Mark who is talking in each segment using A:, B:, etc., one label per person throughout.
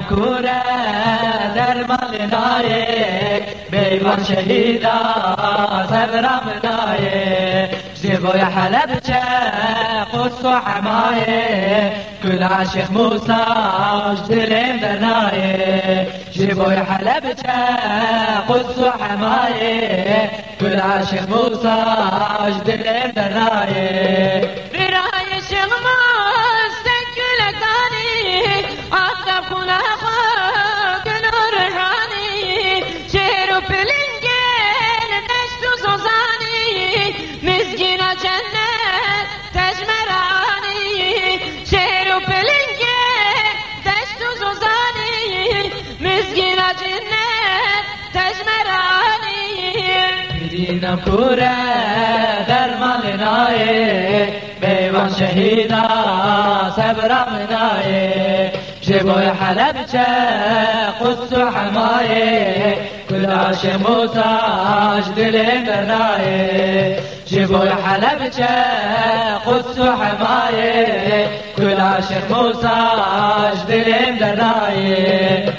A: کوره در مال نایک بیوان شهیدا صبرم نایک زیبای حلب چه قدس و کل عاشق دلیم در نایه زیبای حلب قدس و حمایه کل عاشق موساش دلیم در نایه
B: برای شغماز تکلکانی عطب
A: دیدینم کوره در مال نایه بیوان شهیدا صبرم نایه جبوی حلب چه قدس و حمایه. کل عاشق موساش دلیم در نایه جبوی حلب چه قدس و حمایه. کل دلیم در نایه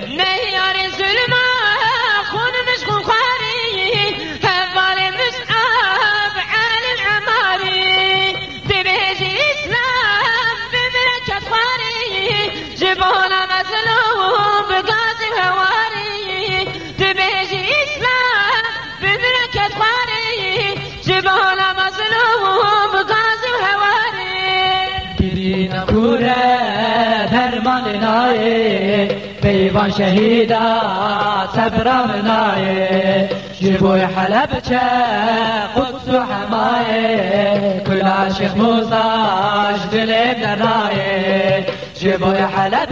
A: درمان نایه پیوان شهیدا صبرم نایه جبوی حلب قدس کل عاشق موساش دلیم در نایه جبوی حلب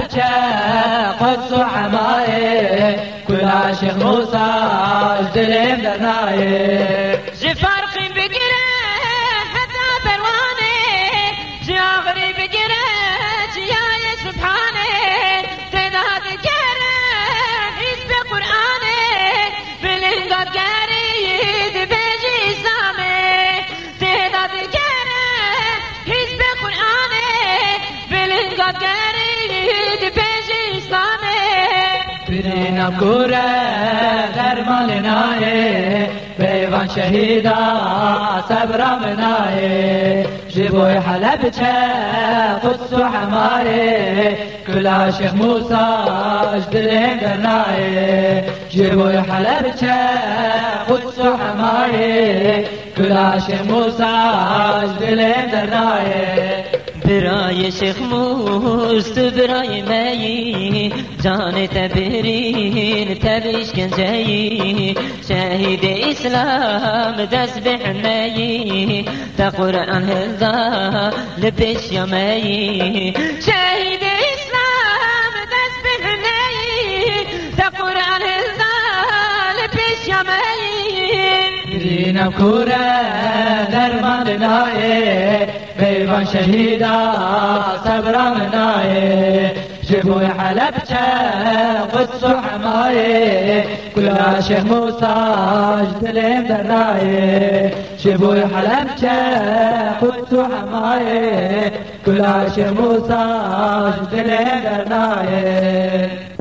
A: قدس و حمایه کل عاشق موساش دلیم
B: قريد بيجي إسلامي
A: برینم کوره در مال نایه بیوان شهیدا صبرم نایه جبوی حلب چه قدس و حمایه کل عاشق موساش دلیم در نایه جبوی حلب چه قدس و حمایه کل عاشق موساش دلیم در نایه
C: برای شیخ موست برای می. جان تبرین تب اشکنجهی شهید اسلام دست به حمی تا قرآن هزا لبش یمی
B: شهيد اسلام
A: گیرینم کوره درمان نایه. بیوان شهیدا صبرم نایه. جبوی حلب چه قدس و حمایه. کل عاشق موساش دلیم در نایه جبوی حلب چه قدس و حمایه. کل عاشق موساش دلیم در نایه